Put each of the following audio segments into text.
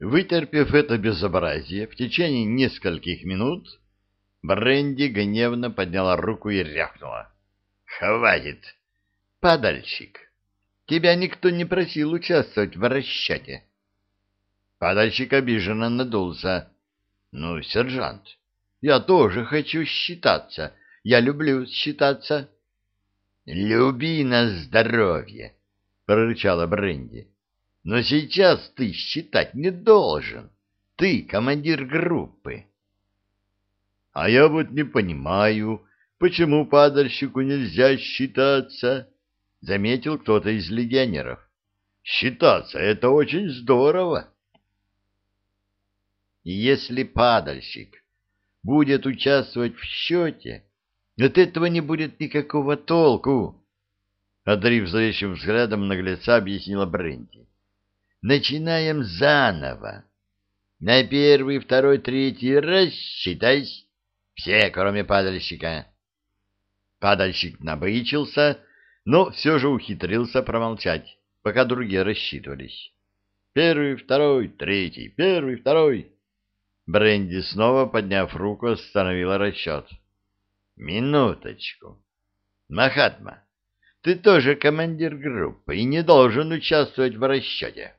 Вытерпев это безобразие в течение нескольких минут, Бренди гневно подняла руку и рявкнула. «Хватит! Падальщик! Тебя никто не просил участвовать в расчете!» Падальщик обиженно надулся. «Ну, сержант, я тоже хочу считаться. Я люблю считаться». «Люби на здоровье!» — прорычала Бренди. «Но сейчас ты считать не должен. Ты командир группы». «А я вот не понимаю, почему падальщику нельзя считаться?» — заметил кто-то из легионеров. «Считаться — это очень здорово». Если падальщик будет участвовать в счете, от этого не будет никакого толку, — одарив злейшим взглядом наглеца, объяснила Бренди. Начинаем заново. На первый, второй, третий раз считайся. Все, кроме падальщика. Падальщик набычился, но все же ухитрился промолчать, пока другие рассчитывались. Первый, второй, третий, первый, второй. Бренди снова, подняв руку, остановила расчет. «Минуточку. Махатма, ты тоже командир группы и не должен участвовать в расчете».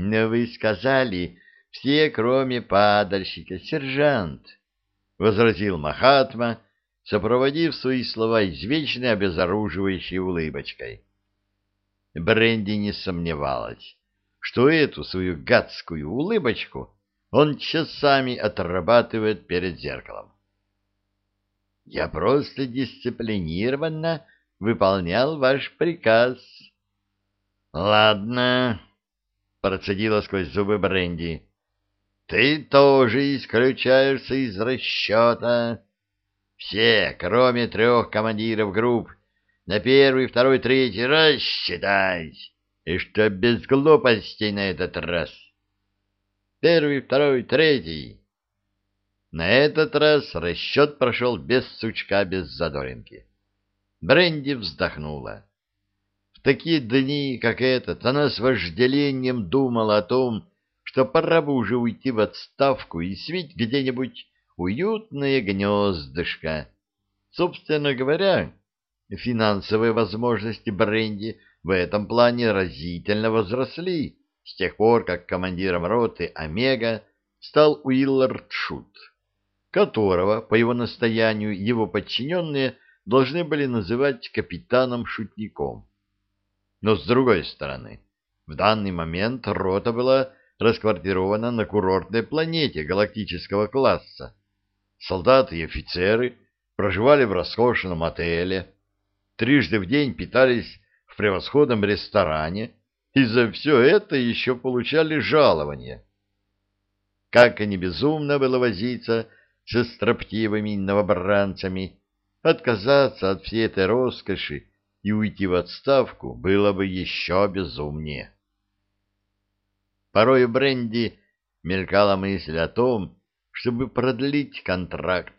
«Но вы сказали, все, кроме падальщика, сержант», — возразил Махатма, сопроводив свои слова извечной обезоруживающей улыбочкой. Бренди не сомневалась, что эту свою гадскую улыбочку — он часами отрабатывает перед зеркалом. Я просто дисциплинированно выполнял ваш приказ. Ладно, процедила сквозь зубы Бренди. Ты тоже исключаешься из расчета. Все, кроме трех командиров групп, на первый, второй, третий раз. И что без глупостей на этот раз. Первый, второй, третий. На этот раз расчет прошел без сучка, без задоринки. Бренди вздохнула. В такие дни, как этот, она с вожделением думала о том, что пора бы уже уйти в отставку и свить где-нибудь уютное гнездышко. Собственно говоря, финансовые возможности Бренди в этом плане разительно возросли с тех пор, как командиром роты Омега стал Уиллард Шут, которого, по его настоянию, его подчиненные должны были называть капитаном-шутником. Но, с другой стороны, в данный момент рота была расквартирована на курортной планете галактического класса. Солдаты и офицеры проживали в роскошном отеле, трижды в день питались в превосходном ресторане и за все это еще получали жалование. Как они безумно было возиться со строптивыми новобранцами, отказаться от всей этой роскоши и уйти в отставку было бы еще безумнее. Порой у Бренди мелькала мысль о том, чтобы продлить контракт.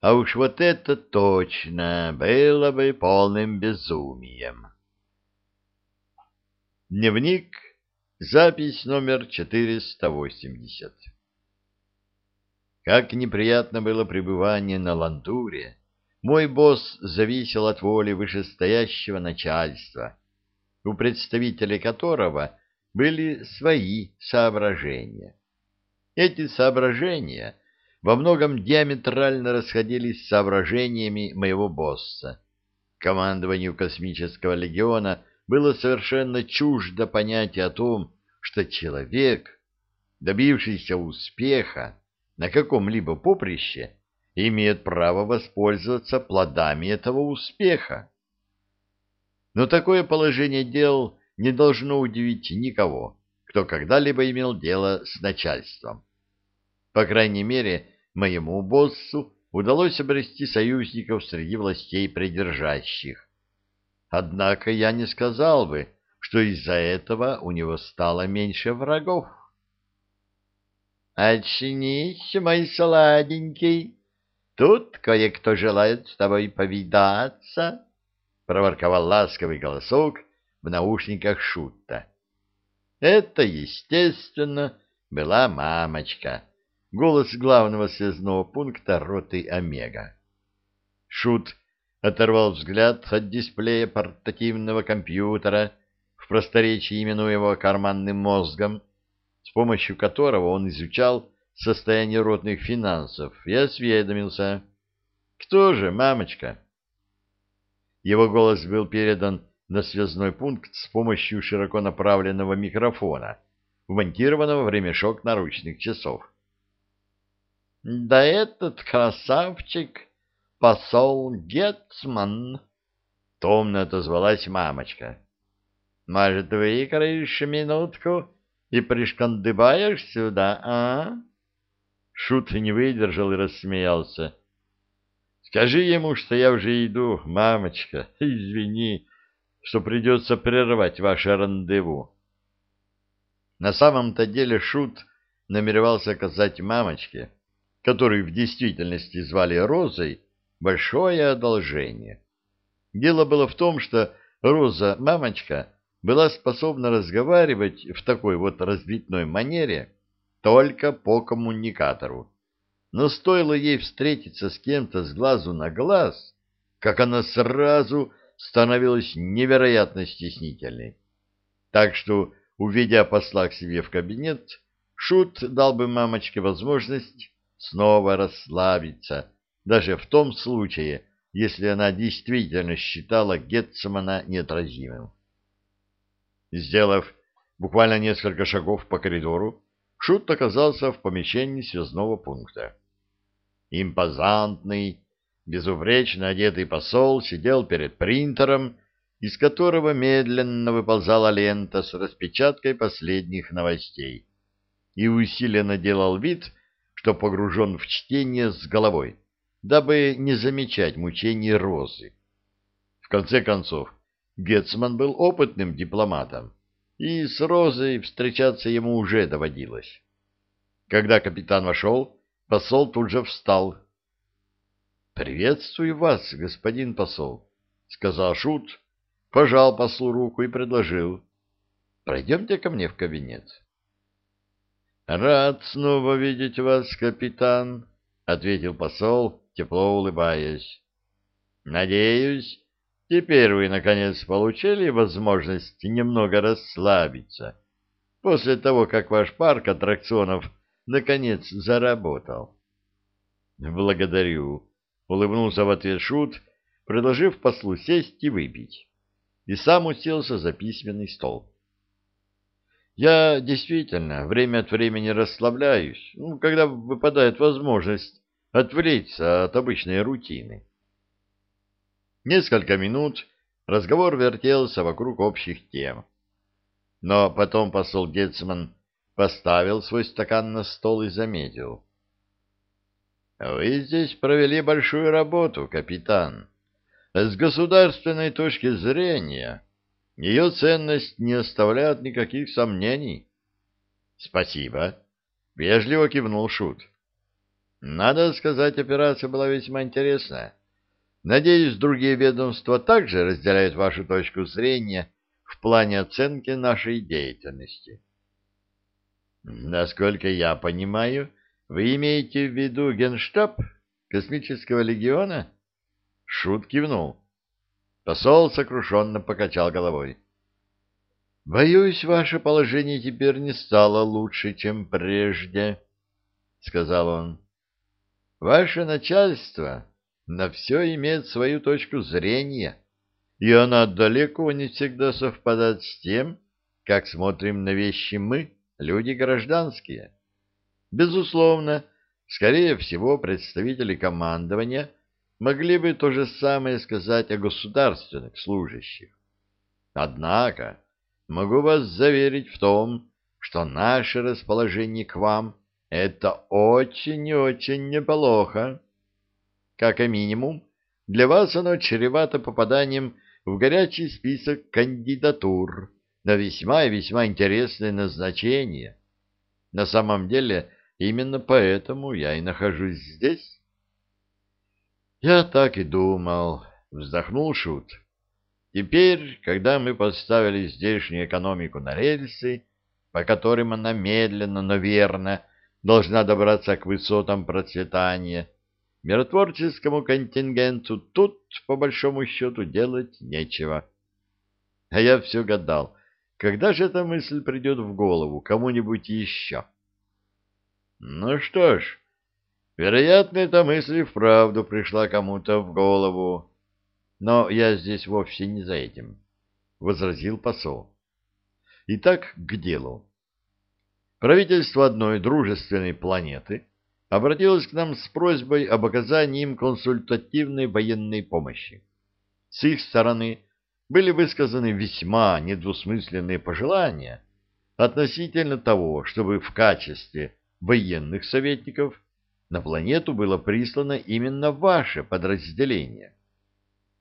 А уж вот это точно было бы полным безумием. Дневник, запись номер 480. Как неприятно было пребывание на Лантуре, мой босс зависел от воли вышестоящего начальства, у представителей которого были свои соображения. Эти соображения во многом диаметрально расходились с соображениями моего босса. Командованию космического легиона – было совершенно чуждо понятие о том, что человек, добившийся успеха на каком-либо поприще, имеет право воспользоваться плодами этого успеха. Но такое положение дел не должно удивить никого, кто когда-либо имел дело с начальством. По крайней мере, моему боссу удалось обрести союзников среди властей придержащих. Однако я не сказал бы, что из-за этого у него стало меньше врагов. «Очнись, мой сладенький, тут кое-кто желает с тобой повидаться», — проворковал ласковый голосок в наушниках Шутта. Это, естественно, была мамочка, голос главного связного пункта роты Омега. Шут оторвал взгляд от дисплея портативного компьютера, в просторечии именуемого карманным мозгом, с помощью которого он изучал состояние ротных финансов, и осведомился. «Кто же, мамочка?» Его голос был передан на связной пункт с помощью широко направленного микрофона, вмонтированного в ремешок наручных часов. «Да этот красавчик, посол Гетцман!» — томно отозвалась мамочка. «Может, выкроешь минутку и пришкандыбаешь сюда, а?» Шут не выдержал и рассмеялся. Скажи ему, что я уже иду, мамочка. Извини, что придется прервать ваше рандеву. На самом-то деле Шут намеревался оказать мамочке, которую в действительности звали Розой, большое одолжение. Дело было в том, что Роза-мамочка была способна разговаривать в такой вот разбитной манере только по коммуникатору но стоило ей встретиться с кем-то с глазу на глаз, как она сразу становилась невероятно стеснительной. Так что, уведя посла к себе в кабинет, Шут дал бы мамочке возможность снова расслабиться, даже в том случае, если она действительно считала Гетцмана неотразимым. Сделав буквально несколько шагов по коридору, Шут оказался в помещении связного пункта. Импозантный, безупречно одетый посол сидел перед принтером, из которого медленно выползала лента с распечаткой последних новостей, и усиленно делал вид, что погружен в чтение с головой, дабы не замечать мучений Розы. В конце концов, Гетцман был опытным дипломатом, и с Розой встречаться ему уже доводилось. Когда капитан вошел, Посол тут же встал. — Приветствую вас, господин посол, — сказал Шут, пожал послу руку и предложил. — Пройдемте ко мне в кабинет. — Рад снова видеть вас, капитан, — ответил посол, тепло улыбаясь. — Надеюсь, теперь вы, наконец, получили возможность немного расслабиться после того, как ваш парк аттракционов наконец заработал. Благодарю, улыбнулся в ответ шут, предложив послу сесть и выпить. И сам уселся за письменный стол. Я действительно время от времени расслабляюсь, ну, когда выпадает возможность отвлечься от обычной рутины. Несколько минут разговор вертелся вокруг общих тем. Но потом посол Гетцман поставил свой стакан на стол и заметил. «Вы здесь провели большую работу, капитан. С государственной точки зрения ее ценность не оставляет никаких сомнений». «Спасибо», — вежливо кивнул Шут. «Надо сказать, операция была весьма интересная. Надеюсь, другие ведомства также разделяют вашу точку зрения в плане оценки нашей деятельности». Насколько я понимаю, вы имеете в виду генштаб космического легиона? Шут кивнул. Посол сокрушенно покачал головой. «Боюсь, ваше положение теперь не стало лучше, чем прежде», — сказал он. «Ваше начальство на все имеет свою точку зрения, и она далеко не всегда совпадает с тем, как смотрим на вещи мы» люди гражданские. Безусловно, скорее всего, представители командования могли бы то же самое сказать о государственных служащих. Однако, могу вас заверить в том, что наше расположение к вам — это очень и очень неплохо. Как минимум, для вас оно чревато попаданием в горячий список кандидатур, на весьма и весьма интересное назначение. На самом деле, именно поэтому я и нахожусь здесь. Я так и думал, вздохнул Шут. Теперь, когда мы поставили здешнюю экономику на рельсы, по которым она медленно, но верно должна добраться к высотам процветания, миротворческому контингенту тут, по большому счету, делать нечего. А я все гадал, когда же эта мысль придет в голову кому-нибудь еще? Ну что ж, вероятно, эта мысль вправду пришла кому-то в голову. Но я здесь вовсе не за этим, — возразил посол. Итак, к делу. Правительство одной дружественной планеты обратилось к нам с просьбой об оказании им консультативной военной помощи. С их стороны были высказаны весьма недвусмысленные пожелания относительно того, чтобы в качестве военных советников на планету было прислано именно ваше подразделение.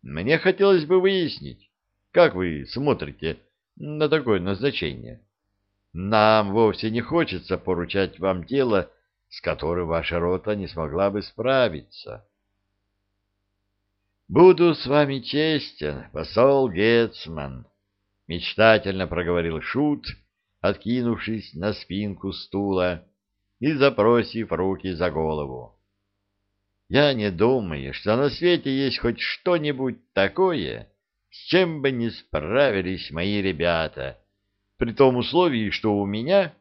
Мне хотелось бы выяснить, как вы смотрите на такое назначение. Нам вовсе не хочется поручать вам дело, с которым ваша рота не смогла бы справиться. «Буду с вами честен, посол Гетцман», — мечтательно проговорил Шут, откинувшись на спинку стула и запросив руки за голову. «Я не думаю, что на свете есть хоть что-нибудь такое, с чем бы не справились мои ребята, при том условии, что у меня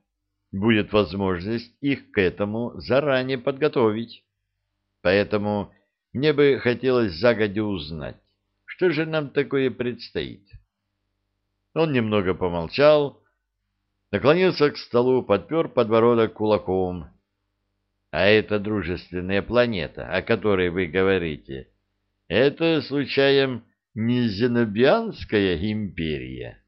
будет возможность их к этому заранее подготовить. Поэтому мне бы хотелось загодя узнать, что же нам такое предстоит. Он немного помолчал, наклонился к столу, подпер подбородок кулаком. А эта дружественная планета, о которой вы говорите, это, случаем, не Зенобианская империя?